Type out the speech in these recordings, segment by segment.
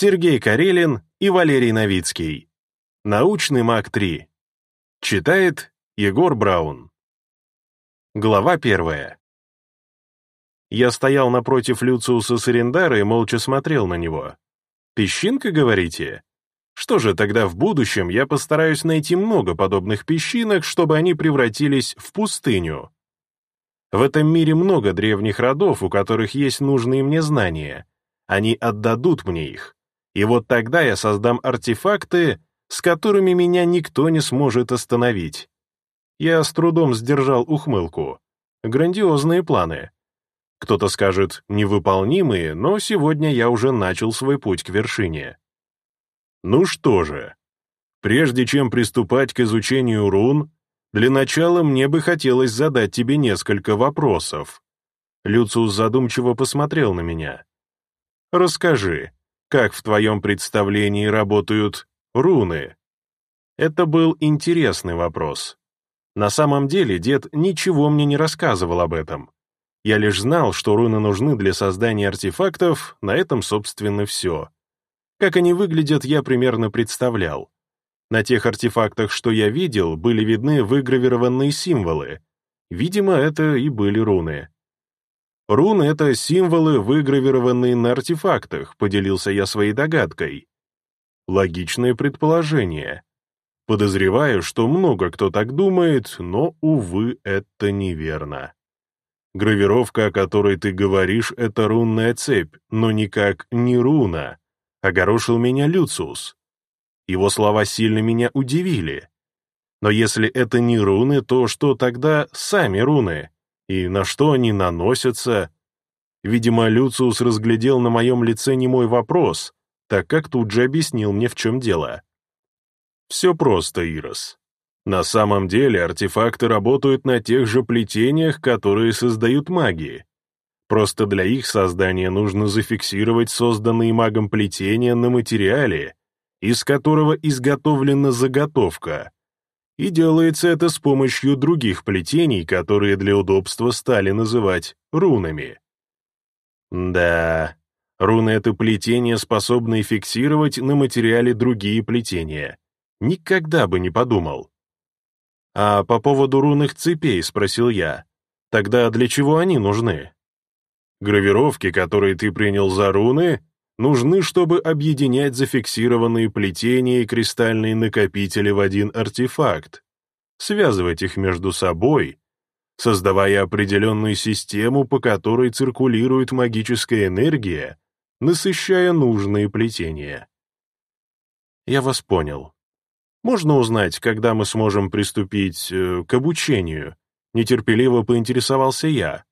Сергей Карелин и Валерий Новицкий. Научный маг 3. Читает Егор Браун. Глава первая. Я стоял напротив Люциуса Сарендара и молча смотрел на него. «Песчинка, говорите?» Что же, тогда в будущем я постараюсь найти много подобных песчинок, чтобы они превратились в пустыню. В этом мире много древних родов, у которых есть нужные мне знания. Они отдадут мне их. И вот тогда я создам артефакты, с которыми меня никто не сможет остановить. Я с трудом сдержал ухмылку. Грандиозные планы. Кто-то скажет, невыполнимые, но сегодня я уже начал свой путь к вершине. Ну что же, прежде чем приступать к изучению рун, для начала мне бы хотелось задать тебе несколько вопросов. Люциус задумчиво посмотрел на меня. Расскажи, как в твоем представлении работают руны? Это был интересный вопрос. На самом деле дед ничего мне не рассказывал об этом. Я лишь знал, что руны нужны для создания артефактов, на этом, собственно, все. Как они выглядят, я примерно представлял. На тех артефактах, что я видел, были видны выгравированные символы. Видимо, это и были руны. Руны — это символы, выгравированные на артефактах, поделился я своей догадкой. Логичное предположение. Подозреваю, что много кто так думает, но, увы, это неверно. Гравировка, о которой ты говоришь, это рунная цепь, но никак не руна. Огорошил меня Люциус. Его слова сильно меня удивили. Но если это не руны, то что тогда сами руны? И на что они наносятся? Видимо, Люциус разглядел на моем лице не мой вопрос, так как тут же объяснил мне, в чем дело. Все просто, Ирос. На самом деле артефакты работают на тех же плетениях, которые создают маги. Просто для их создания нужно зафиксировать созданные магом плетения на материале, из которого изготовлена заготовка. И делается это с помощью других плетений, которые для удобства стали называть рунами. Да, руны — это плетения, способные фиксировать на материале другие плетения. Никогда бы не подумал. «А по поводу рунных цепей?» — спросил я. «Тогда для чего они нужны?» «Гравировки, которые ты принял за руны, нужны, чтобы объединять зафиксированные плетения и кристальные накопители в один артефакт, связывать их между собой, создавая определенную систему, по которой циркулирует магическая энергия, насыщая нужные плетения. Я вас понял. Можно узнать, когда мы сможем приступить э, к обучению? Нетерпеливо поинтересовался я.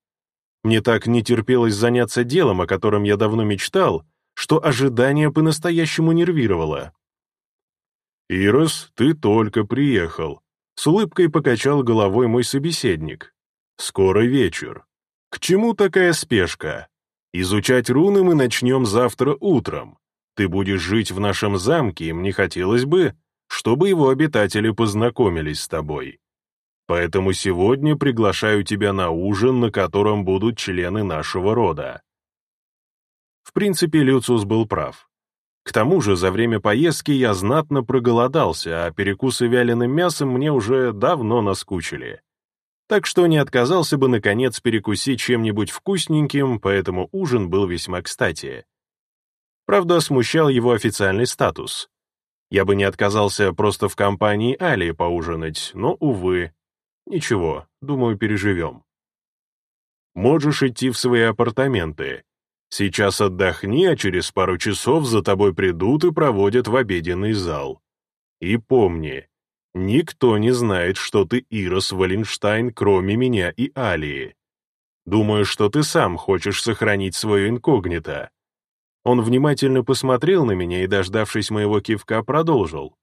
Мне так не терпелось заняться делом, о котором я давно мечтал, что ожидание по-настоящему нервировало. «Ирос, ты только приехал», — с улыбкой покачал головой мой собеседник. «Скоро вечер. К чему такая спешка? Изучать руны мы начнем завтра утром. Ты будешь жить в нашем замке, и мне хотелось бы, чтобы его обитатели познакомились с тобой. Поэтому сегодня приглашаю тебя на ужин, на котором будут члены нашего рода». Принципе, Люциус был прав. К тому же, за время поездки я знатно проголодался, а перекусы вяленым мясом мне уже давно наскучили. Так что не отказался бы, наконец, перекусить чем-нибудь вкусненьким, поэтому ужин был весьма кстати. Правда, смущал его официальный статус. Я бы не отказался просто в компании Али поужинать, но, увы. Ничего, думаю, переживем. Можешь идти в свои апартаменты. Сейчас отдохни, а через пару часов за тобой придут и проводят в обеденный зал. И помни, никто не знает, что ты Ирос Валенштайн, кроме меня и Алии. Думаю, что ты сам хочешь сохранить свое инкогнито. Он внимательно посмотрел на меня и, дождавшись моего кивка, продолжил.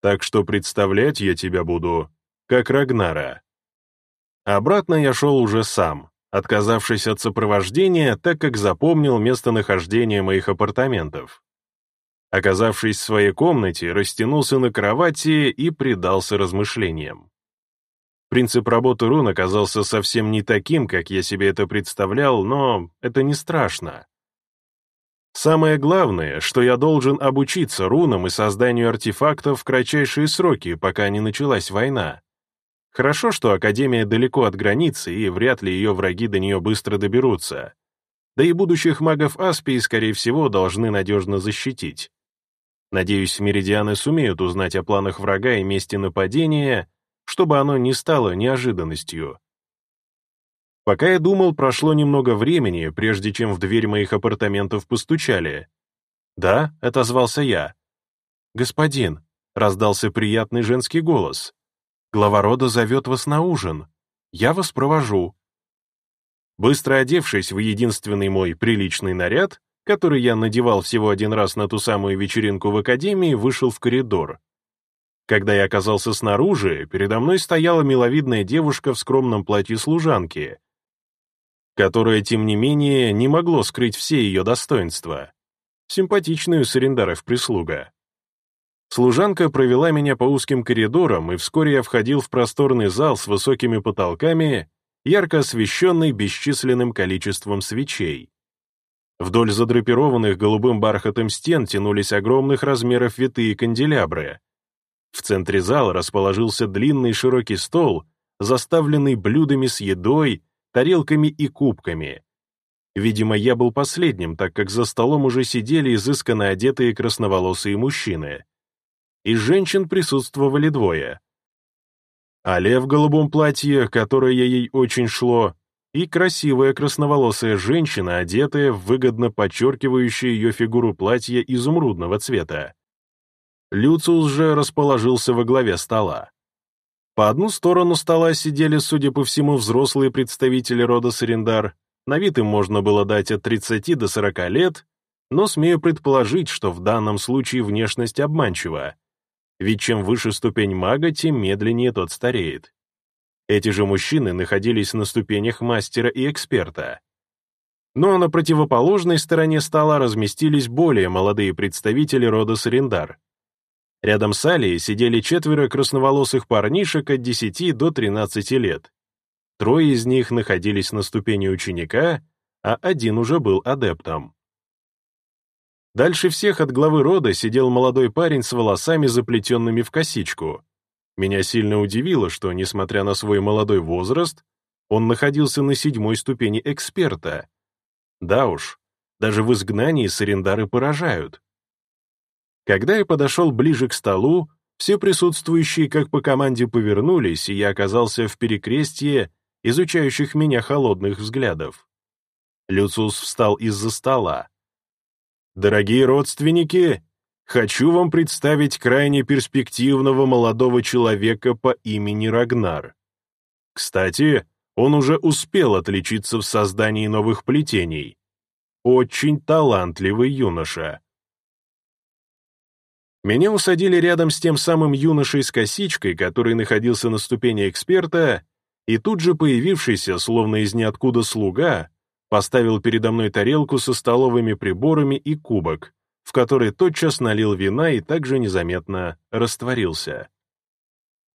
«Так что представлять я тебя буду, как Рагнара». Обратно я шел уже сам, отказавшись от сопровождения, так как запомнил местонахождение моих апартаментов. Оказавшись в своей комнате, растянулся на кровати и предался размышлениям. Принцип работы рун оказался совсем не таким, как я себе это представлял, но это не страшно. Самое главное, что я должен обучиться рунам и созданию артефактов в кратчайшие сроки, пока не началась война. Хорошо, что Академия далеко от границы, и вряд ли ее враги до нее быстро доберутся. Да и будущих магов Аспии, скорее всего, должны надежно защитить. Надеюсь, меридианы сумеют узнать о планах врага и месте нападения, чтобы оно не стало неожиданностью. Пока я думал, прошло немного времени, прежде чем в дверь моих апартаментов постучали. «Да», — отозвался я. «Господин», — раздался приятный женский голос. «Глава рода зовет вас на ужин. Я вас провожу». Быстро одевшись в единственный мой приличный наряд, который я надевал всего один раз на ту самую вечеринку в академии, вышел в коридор. Когда я оказался снаружи, передо мной стояла миловидная девушка в скромном платье служанки, которое, тем не менее, не могло скрыть все ее достоинства. Симпатичную Сарендаров прислуга. Служанка провела меня по узким коридорам, и вскоре я входил в просторный зал с высокими потолками, ярко освещенный бесчисленным количеством свечей. Вдоль задрапированных голубым бархатом стен тянулись огромных размеров витые канделябры. В центре зала расположился длинный широкий стол, заставленный блюдами с едой, тарелками и кубками. Видимо, я был последним, так как за столом уже сидели изысканно одетые красноволосые мужчины. Из женщин присутствовали двое. Але в голубом платье, которое ей очень шло, и красивая красноволосая женщина, одетая в выгодно подчеркивающее ее фигуру платье изумрудного цвета. Люциус же расположился во главе стола. По одну сторону стола сидели, судя по всему, взрослые представители рода Сарендар. На вид им можно было дать от 30 до 40 лет, но смею предположить, что в данном случае внешность обманчива. Ведь чем выше ступень мага, тем медленнее тот стареет. Эти же мужчины находились на ступенях мастера и эксперта. Но на противоположной стороне стола разместились более молодые представители рода Сарендар. Рядом с Алией сидели четверо красноволосых парнишек от 10 до 13 лет. Трое из них находились на ступени ученика, а один уже был адептом. Дальше всех от главы рода сидел молодой парень с волосами, заплетенными в косичку. Меня сильно удивило, что, несмотря на свой молодой возраст, он находился на седьмой ступени эксперта. Да уж, даже в изгнании сарендары поражают. Когда я подошел ближе к столу, все присутствующие как по команде повернулись, и я оказался в перекрестье изучающих меня холодных взглядов. Люциус встал из-за стола. «Дорогие родственники, хочу вам представить крайне перспективного молодого человека по имени Рагнар. Кстати, он уже успел отличиться в создании новых плетений. Очень талантливый юноша. Меня усадили рядом с тем самым юношей с косичкой, который находился на ступени эксперта, и тут же появившийся, словно из ниоткуда слуга, поставил передо мной тарелку со столовыми приборами и кубок, в который тотчас налил вина и также незаметно растворился.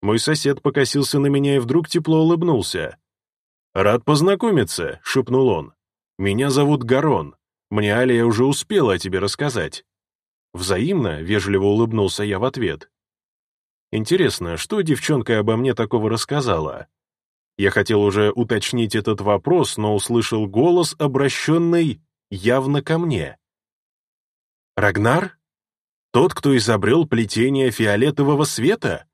Мой сосед покосился на меня и вдруг тепло улыбнулся. «Рад познакомиться», — шепнул он. «Меня зовут Гарон. Мне Алия уже успела о тебе рассказать». Взаимно, вежливо улыбнулся я в ответ. Интересно, что девчонка обо мне такого рассказала? Я хотел уже уточнить этот вопрос, но услышал голос, обращенный явно ко мне. «Рагнар? Тот, кто изобрел плетение фиолетового света?»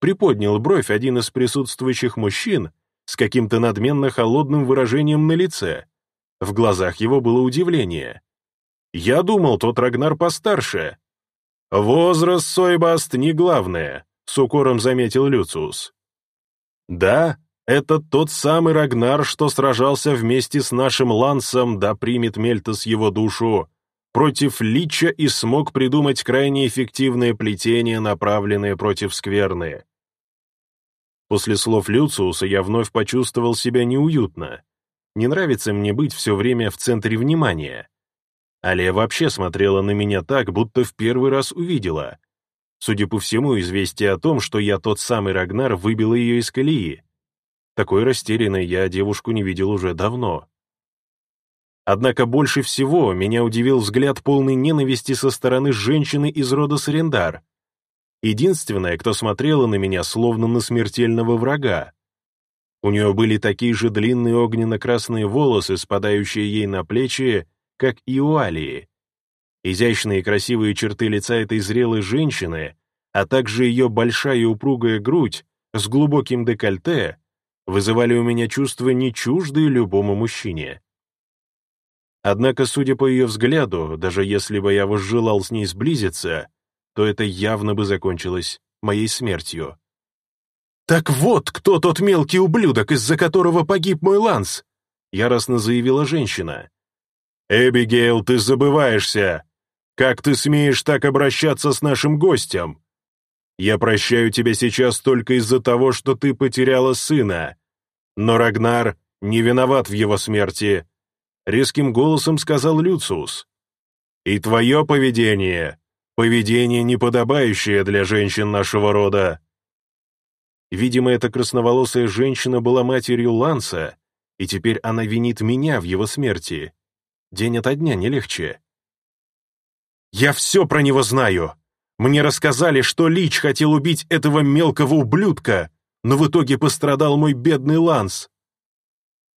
Приподнял бровь один из присутствующих мужчин с каким-то надменно холодным выражением на лице. В глазах его было удивление. Я думал, тот Рагнар постарше. Возраст, Сойбаст, не главное, с укором заметил Люциус. Да, это тот самый Рагнар, что сражался вместе с нашим Лансом, да примет Мельтас его душу, против Лича и смог придумать крайне эффективное плетение, направленное против скверны. После слов Люциуса я вновь почувствовал себя неуютно. Не нравится мне быть все время в центре внимания. Алия вообще смотрела на меня так, будто в первый раз увидела. Судя по всему, известие о том, что я тот самый Рагнар, выбило ее из колеи. Такой растерянной я девушку не видел уже давно. Однако больше всего меня удивил взгляд полной ненависти со стороны женщины из рода Сарендар. Единственная, кто смотрела на меня словно на смертельного врага. У нее были такие же длинные огненно-красные волосы, спадающие ей на плечи, как и у Алии. Изящные и красивые черты лица этой зрелой женщины, а также ее большая и упругая грудь с глубоким декольте вызывали у меня чувства не чуждые любому мужчине. Однако, судя по ее взгляду, даже если бы я возжелал с ней сблизиться, то это явно бы закончилось моей смертью. «Так вот, кто тот мелкий ублюдок, из-за которого погиб мой Ланс!» — яростно заявила женщина. «Эбигейл, ты забываешься! Как ты смеешь так обращаться с нашим гостем? Я прощаю тебя сейчас только из-за того, что ты потеряла сына. Но Рагнар не виноват в его смерти, резким голосом сказал Люциус. «И твое поведение, поведение, неподобающее для женщин нашего рода». Видимо, эта красноволосая женщина была матерью Ланса, и теперь она винит меня в его смерти. День ото дня не легче. «Я все про него знаю. Мне рассказали, что Лич хотел убить этого мелкого ублюдка, но в итоге пострадал мой бедный Ланс.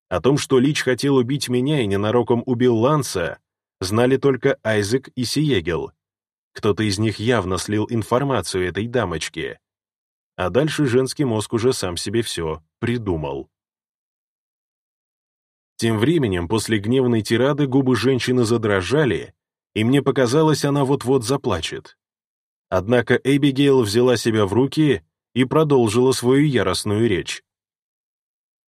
О том, что Лич хотел убить меня и ненароком убил Ланса, знали только Айзек и Сиегел. Кто-то из них явно слил информацию этой дамочке. А дальше женский мозг уже сам себе все придумал. Тем временем, после гневной тирады губы женщины задрожали, и мне показалось, она вот-вот заплачет. Однако Эбигейл взяла себя в руки и продолжила свою яростную речь.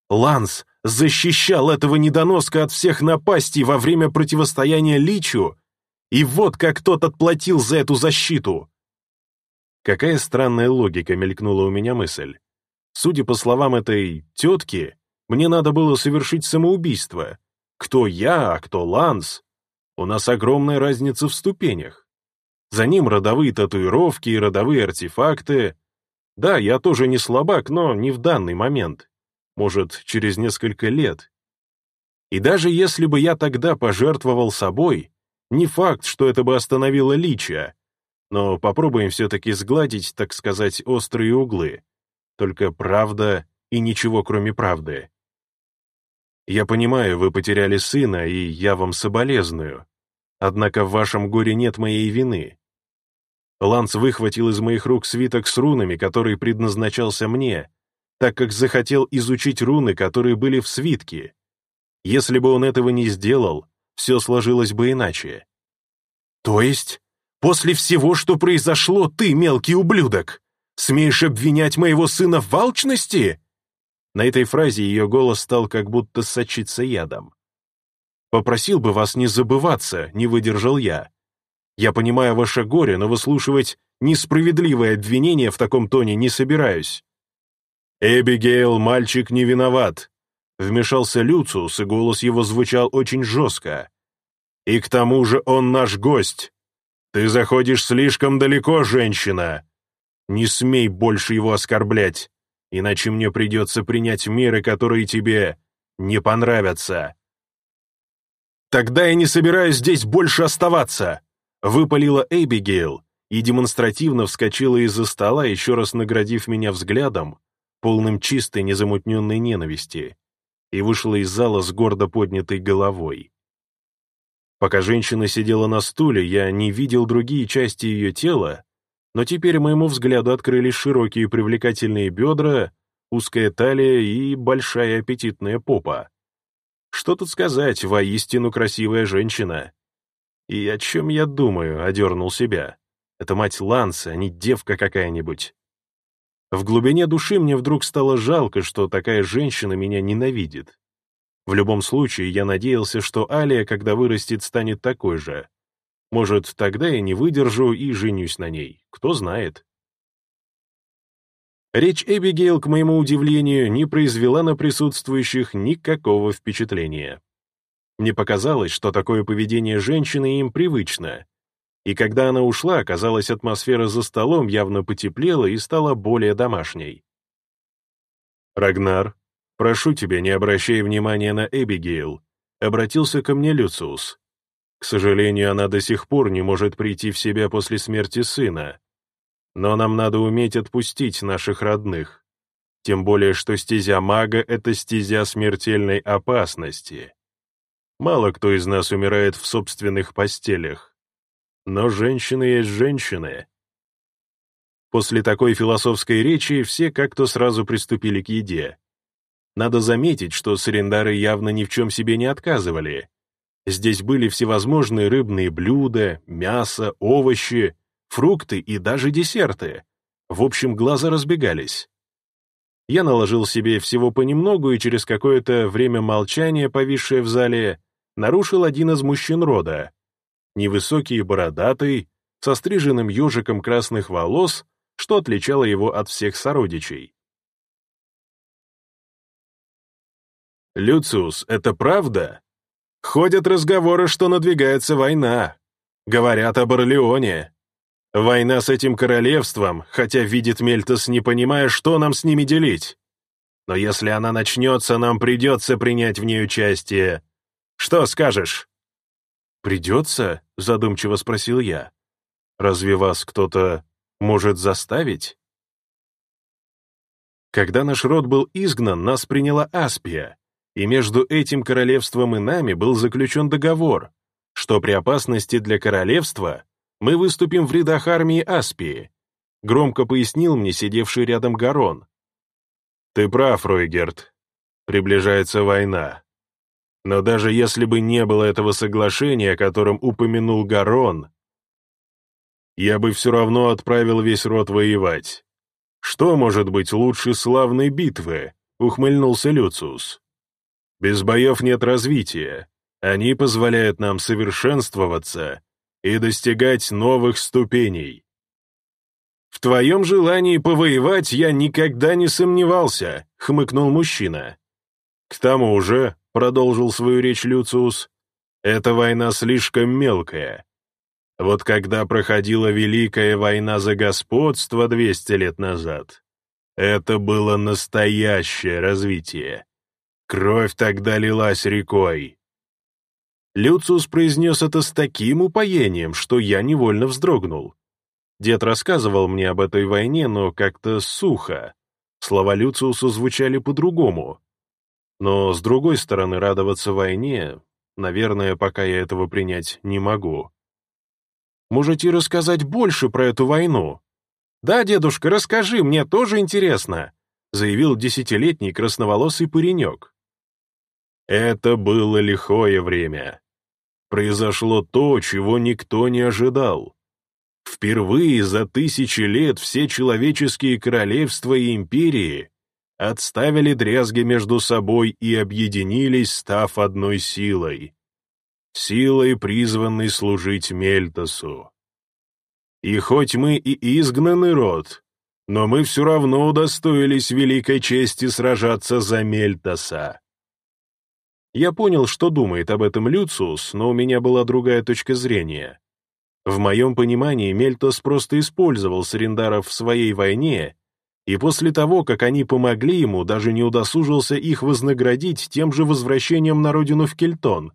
«Ланс защищал этого недоноска от всех напастей во время противостояния Личу, и вот как тот отплатил за эту защиту. Какая странная логика мелькнула у меня мысль. Судя по словам этой тетки, мне надо было совершить самоубийство. Кто я, а кто Ланс? У нас огромная разница в ступенях. За ним родовые татуировки и родовые артефакты. Да, я тоже не слабак, но не в данный момент может, через несколько лет. И даже если бы я тогда пожертвовал собой, не факт, что это бы остановило Лича, но попробуем все-таки сгладить, так сказать, острые углы. Только правда и ничего кроме правды. Я понимаю, вы потеряли сына, и я вам соболезную. Однако в вашем горе нет моей вины. Ланс выхватил из моих рук свиток с рунами, который предназначался мне, так как захотел изучить руны, которые были в свитке. Если бы он этого не сделал, все сложилось бы иначе. То есть, после всего, что произошло, ты, мелкий ублюдок, смеешь обвинять моего сына в алчности? На этой фразе ее голос стал как будто сочиться ядом. «Попросил бы вас не забываться», — не выдержал я. «Я понимаю ваше горе, но выслушивать несправедливое обвинение в таком тоне не собираюсь. «Эбигейл, мальчик не виноват», — вмешался Люциус, и голос его звучал очень жестко. «И к тому же он наш гость. Ты заходишь слишком далеко, женщина. Не смей больше его оскорблять, иначе мне придется принять меры, которые тебе не понравятся». «Тогда я не собираюсь здесь больше оставаться», — выпалила Эбигейл и демонстративно вскочила из-за стола, еще раз наградив меня взглядом, полным чистой, незамутненной ненависти, и вышла из зала с гордо поднятой головой. Пока женщина сидела на стуле, я не видел другие части ее тела, но теперь моему взгляду открылись широкие привлекательные бедра, узкая талия и большая аппетитная попа. Что тут сказать, воистину красивая женщина. И о чем я думаю, одернул себя. Это мать Ланса, а не девка какая-нибудь. В глубине души мне вдруг стало жалко, что такая женщина меня ненавидит. В любом случае, я надеялся, что Алия, когда вырастет, станет такой же. Может, тогда я не выдержу и женюсь на ней, кто знает. Речь Эбигейл, к моему удивлению, не произвела на присутствующих никакого впечатления. Мне показалось, что такое поведение женщины им привычно, и когда она ушла, казалось, атмосфера за столом явно потеплела и стала более домашней. «Рагнар, прошу тебя, не обращай внимания на Эбигейл. Обратился ко мне Люциус. К сожалению, она до сих пор не может прийти в себя после смерти сына. Но нам надо уметь отпустить наших родных. Тем более, что стезя мага — это стезя смертельной опасности. Мало кто из нас умирает в собственных постелях. Но женщины есть женщины. После такой философской речи все как-то сразу приступили к еде. Надо заметить, что сарендары явно ни в чем себе не отказывали. Здесь были всевозможные рыбные блюда, мясо, овощи, фрукты и даже десерты. В общем, глаза разбегались. Я наложил себе всего понемногу, и через какое-то время молчания, повисшее в зале, нарушил один из мужчин рода. Невысокий и бородатый, со стриженным ежиком красных волос, что отличало его от всех сородичей. «Люциус, это правда? Ходят разговоры, что надвигается война. Говорят об Орлеоне. Война с этим королевством, хотя видит Мельтос, не понимая, что нам с ними делить. Но если она начнется, нам придется принять в ней участие. Что скажешь?» «Придется?» — задумчиво спросил я. «Разве вас кто-то может заставить?» Когда наш род был изгнан, нас приняла Аспия, и между этим королевством и нами был заключен договор, что при опасности для королевства мы выступим в рядах армии Аспии, громко пояснил мне сидевший рядом Гарон. «Ты прав, Ройгерт. Приближается война. Но даже если бы не было этого соглашения, о котором упомянул Гарон, я бы все равно отправил весь род воевать. Что может быть лучше славной битвы?» — ухмыльнулся Люциус. Без боев нет развития. Они позволяют нам совершенствоваться и достигать новых ступеней. «В твоем желании повоевать я никогда не сомневался», — хмыкнул мужчина. «К тому же», — продолжил свою речь Люциус, — «эта война слишком мелкая. Вот когда проходила Великая война за господство 200 лет назад, это было настоящее развитие. Кровь тогда лилась рекой. Люциус произнес это с таким упоением, что я невольно вздрогнул. Дед рассказывал мне об этой войне, но как-то сухо. Слова Люциуса звучали по-другому. Но, с другой стороны, радоваться войне, наверное, пока я этого принять не могу. Можете рассказать больше про эту войну? Да, дедушка, расскажи, мне тоже интересно, заявил десятилетний красноволосый паренек. Это было лихое время. Произошло то, чего никто не ожидал. Впервые за тысячи лет все человеческие королевства и империи отставили дрязги между собой и объединились, став одной силой. Силой, призванной служить Мельтосу. И хоть мы и изгнанный род, но мы все равно удостоились великой чести сражаться за Мельтоса. Я понял, что думает об этом Люциус, но у меня была другая точка зрения. В моем понимании Мельтос просто использовал Сарендаров в своей войне, и после того, как они помогли ему, даже не удосужился их вознаградить тем же возвращением на родину в Кельтон.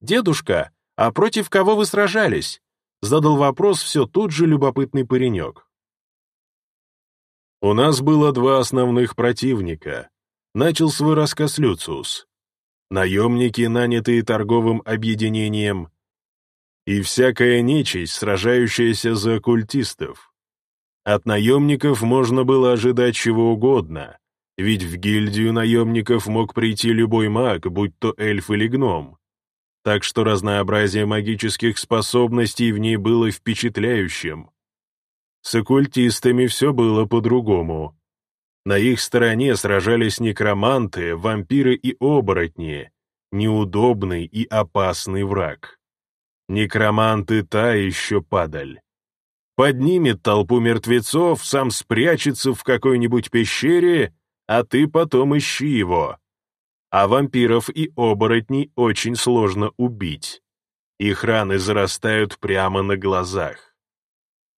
«Дедушка, а против кого вы сражались?» — задал вопрос все тот же любопытный паренек. «У нас было два основных противника», — начал свой рассказ Люциус наемники, нанятые торговым объединением, и всякая нечисть, сражающаяся за оккультистов. От наемников можно было ожидать чего угодно, ведь в гильдию наемников мог прийти любой маг, будь то эльф или гном. Так что разнообразие магических способностей в ней было впечатляющим. С оккультистами все было по-другому. На их стороне сражались некроманты, вампиры и оборотни, неудобный и опасный враг. Некроманты та еще падаль. Поднимет толпу мертвецов, сам спрячется в какой-нибудь пещере, а ты потом ищи его. А вампиров и оборотней очень сложно убить. Их раны зарастают прямо на глазах.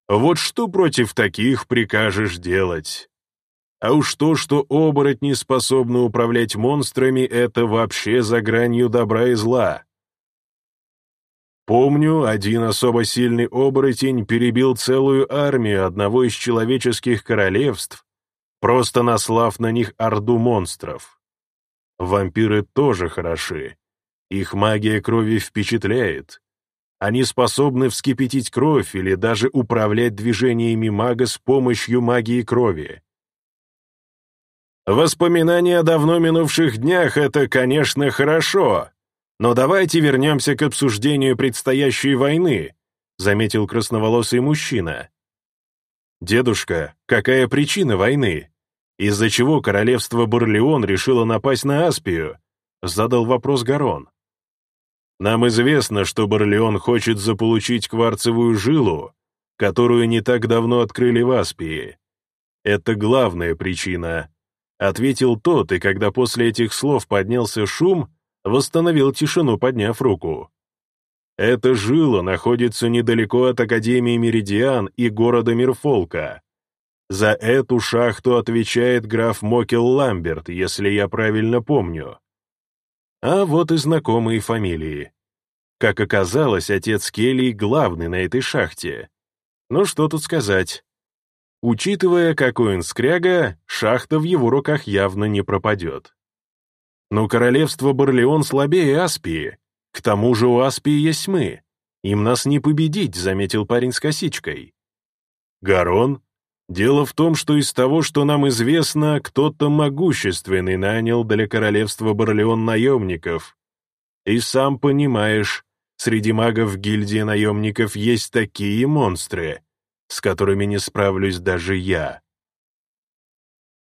Вот что против таких прикажешь делать? А уж то, что оборотни способны управлять монстрами, это вообще за гранью добра и зла. Помню, один особо сильный оборотень перебил целую армию одного из человеческих королевств, просто наслав на них орду монстров. Вампиры тоже хороши. Их магия крови впечатляет. Они способны вскипятить кровь или даже управлять движениями мага с помощью магии крови. Воспоминания о давно минувших днях — это, конечно, хорошо, но давайте вернемся к обсуждению предстоящей войны, заметил красноволосый мужчина. Дедушка, какая причина войны? Из-за чего королевство Барлеон решило напасть на Аспию? Задал вопрос Гарон. Нам известно, что Барлеон хочет заполучить кварцевую жилу, которую не так давно открыли в Аспии. Это главная причина, ответил тот, и когда после этих слов поднялся шум, восстановил тишину, подняв руку. Эта жила находится недалеко от Академии Меридиан и города Мирфолка. За эту шахту отвечает граф Мокел Ламберт, если я правильно помню. А вот и знакомые фамилии. Как оказалось, отец Келли главный на этой шахте. Ну что тут сказать. Учитывая, какой он скряга, шахта в его руках явно не пропадет. Но королевство Барлеон слабее Аспии. К тому же у Аспии есть мы. Им нас не победить, заметил парень с косичкой. Гарон, дело в том, что из того, что нам известно, кто-то могущественный нанял для королевства Барлеон наемников. И сам понимаешь, среди магов гильдии наемников есть такие монстры, с которыми не справлюсь даже я.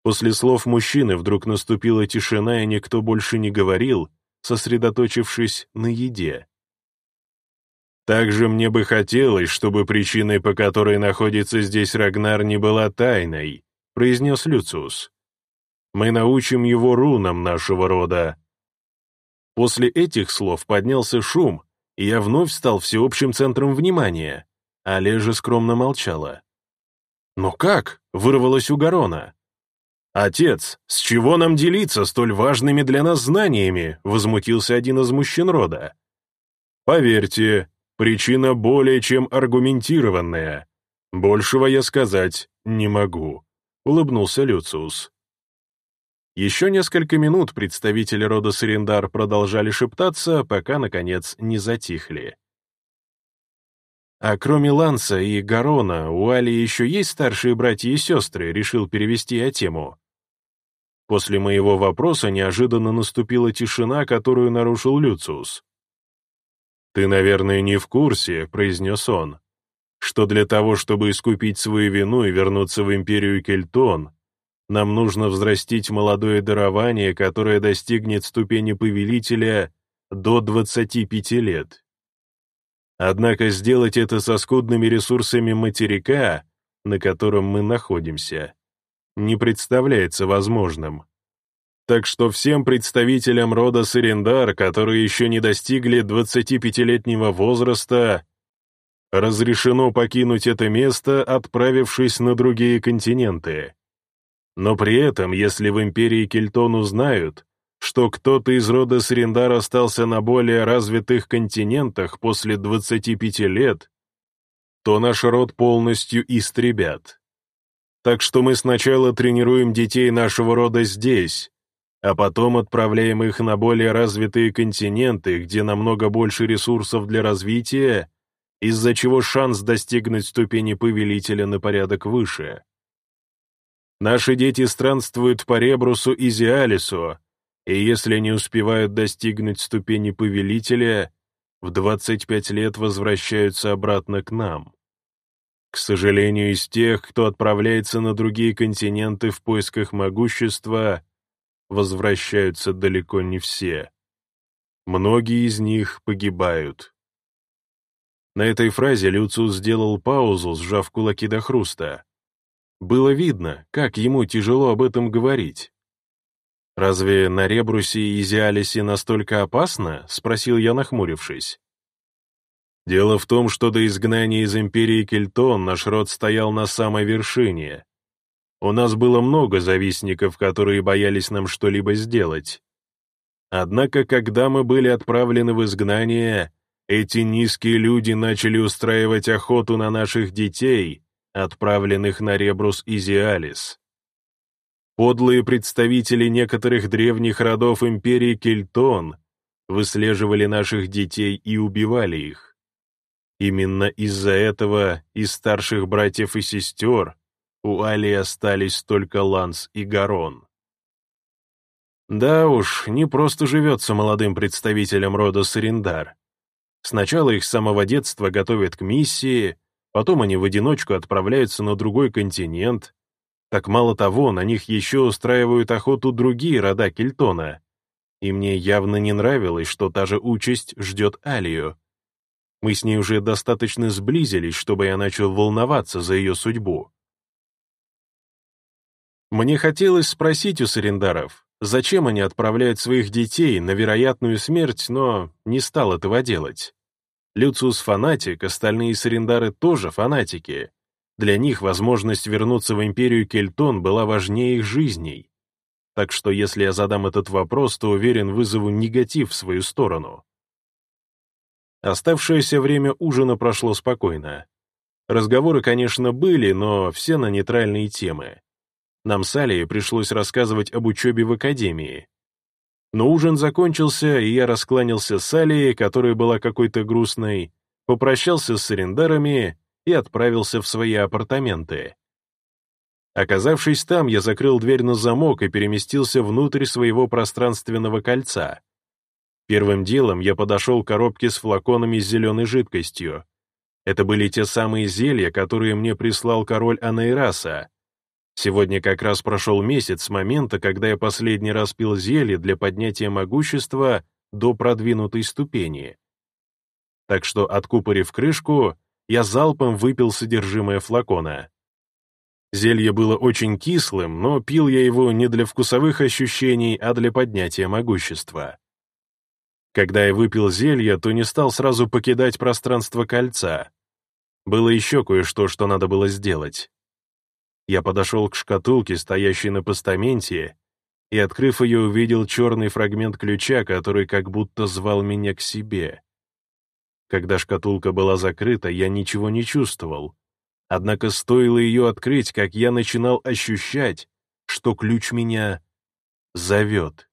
После слов мужчины вдруг наступила тишина, и никто больше не говорил, сосредоточившись на еде. Также мне бы хотелось, чтобы причиной, по которой находится здесь Рагнар, не была тайной, произнес Люциус. Мы научим его рунам нашего рода. После этих слов поднялся шум, и я вновь стал всеобщим центром внимания. Олежа скромно молчала. «Но как?» — вырвалось у Гарона. «Отец, с чего нам делиться столь важными для нас знаниями?» — возмутился один из мужчин рода. «Поверьте, причина более чем аргументированная. Большего я сказать не могу», — улыбнулся Люциус. Еще несколько минут представители рода Сарендар продолжали шептаться, пока, наконец, не затихли. А кроме Ланса и Гарона, у Али еще есть старшие братья и сестры, решил перевести я тему. После моего вопроса неожиданно наступила тишина, которую нарушил Люциус. «Ты, наверное, не в курсе», — произнес он, «что для того, чтобы искупить свою вину и вернуться в империю Кельтон, нам нужно взрастить молодое дарование, которое достигнет ступени повелителя до 25 лет. Однако сделать это со скудными ресурсами материка, на котором мы находимся, не представляется возможным. Так что всем представителям рода Сырендар, которые еще не достигли 25-летнего возраста, разрешено покинуть это место, отправившись на другие континенты. Но при этом, если в империи Кельтон узнают, что кто-то из рода Сриндар остался на более развитых континентах после 25 лет, то наш род полностью истребят. Так что мы сначала тренируем детей нашего рода здесь, а потом отправляем их на более развитые континенты, где намного больше ресурсов для развития, из-за чего шанс достигнуть ступени повелителя на порядок выше. Наши дети странствуют по Ребрусу и Зиалису, и если не успевают достигнуть ступени повелителя, в 25 лет возвращаются обратно к нам. К сожалению, из тех, кто отправляется на другие континенты в поисках могущества, возвращаются далеко не все. Многие из них погибают. На этой фразе Люциус сделал паузу, сжав кулаки до хруста. Было видно, как ему тяжело об этом говорить. «Разве на Ребрусе и Изиалисе настолько опасно?» — спросил я, нахмурившись. «Дело в том, что до изгнания из империи Кельтон наш род стоял на самой вершине. У нас было много завистников, которые боялись нам что-либо сделать. Однако, когда мы были отправлены в изгнание, эти низкие люди начали устраивать охоту на наших детей, отправленных на Ребрус и Зиалис. Подлые представители некоторых древних родов империи Кельтон выслеживали наших детей и убивали их. Именно из-за этого из старших братьев и сестер у Али остались только Ланс и Гарон. Да уж, не просто живется молодым представителям рода Сарендар. Сначала их с самого детства готовят к миссии, потом они в одиночку отправляются на другой континент, так мало того, на них еще устраивают охоту другие рода Кельтона. И мне явно не нравилось, что та же участь ждет Алию. Мы с ней уже достаточно сблизились, чтобы я начал волноваться за ее судьбу. Мне хотелось спросить у Сарендаров, зачем они отправляют своих детей на вероятную смерть, но не стал этого делать. Люциус фанатик, остальные Сарендары тоже фанатики. Для них возможность вернуться в империю Кельтон была важнее их жизней. Так что если я задам этот вопрос, то уверен, вызову негатив в свою сторону. Оставшееся время ужина прошло спокойно. Разговоры, конечно, были, но все на нейтральные темы. Нам с Алией пришлось рассказывать об учебе в академии. Но ужин закончился, и я раскланялся с Алией, которая была какой-то грустной, попрощался с арендарами и отправился в свои апартаменты. Оказавшись там, я закрыл дверь на замок и переместился внутрь своего пространственного кольца. Первым делом я подошел к коробке с флаконами с зеленой жидкостью. Это были те самые зелья, которые мне прислал король Анейраса. Сегодня как раз прошел месяц с момента, когда я последний раз пил зелье для поднятия могущества до продвинутой ступени. Так что, откупорив крышку, я залпом выпил содержимое флакона. Зелье было очень кислым, но пил я его не для вкусовых ощущений, а для поднятия могущества. Когда я выпил зелье, то не стал сразу покидать пространство кольца. Было еще кое-что, что надо было сделать. Я подошел к шкатулке, стоящей на постаменте, и, открыв ее, увидел черный фрагмент ключа, который как будто звал меня к себе. Когда шкатулка была закрыта, я ничего не чувствовал. Однако стоило ее открыть, как я начинал ощущать, что ключ меня зовет.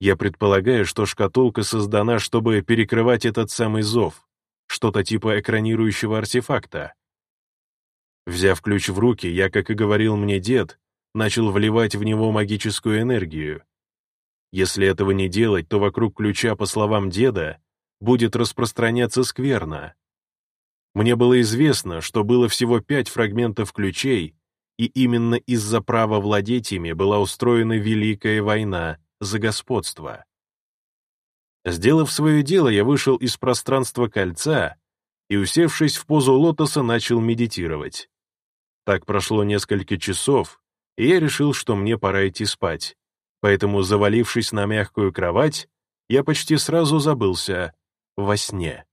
Я предполагаю, что шкатулка создана, чтобы перекрывать этот самый зов, что-то типа экранирующего артефакта. Взяв ключ в руки, я, как и говорил мне дед, начал вливать в него магическую энергию. Если этого не делать, то вокруг ключа, по словам деда, будет распространяться скверно. Мне было известно, что было всего пять фрагментов ключей, и именно из-за права владеть ими была устроена Великая война за господство. Сделав свое дело, я вышел из пространства кольца и, усевшись в позу лотоса, начал медитировать. Так прошло несколько часов, и я решил, что мне пора идти спать, поэтому, завалившись на мягкую кровать, я почти сразу забылся во сне.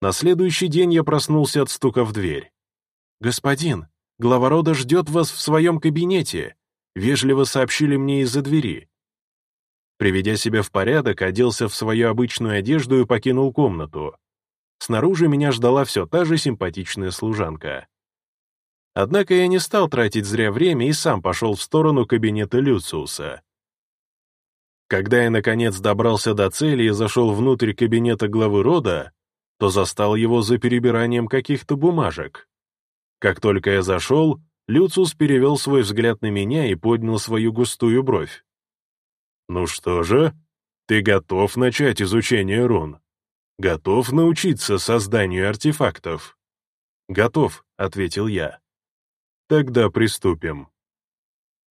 На следующий день я проснулся от стука в дверь. «Господин, глава рода ждет вас в своем кабинете», вежливо сообщили мне из-за двери. Приведя себя в порядок, оделся в свою обычную одежду и покинул комнату. Снаружи меня ждала все та же симпатичная служанка. Однако я не стал тратить зря время и сам пошел в сторону кабинета Люциуса. Когда я, наконец, добрался до цели и зашел внутрь кабинета главы рода, то застал его за перебиранием каких-то бумажек. Как только я зашел, Люциус перевел свой взгляд на меня и поднял свою густую бровь. «Ну что же, ты готов начать изучение рун? Готов научиться созданию артефактов?» «Готов», — ответил я. «Тогда приступим».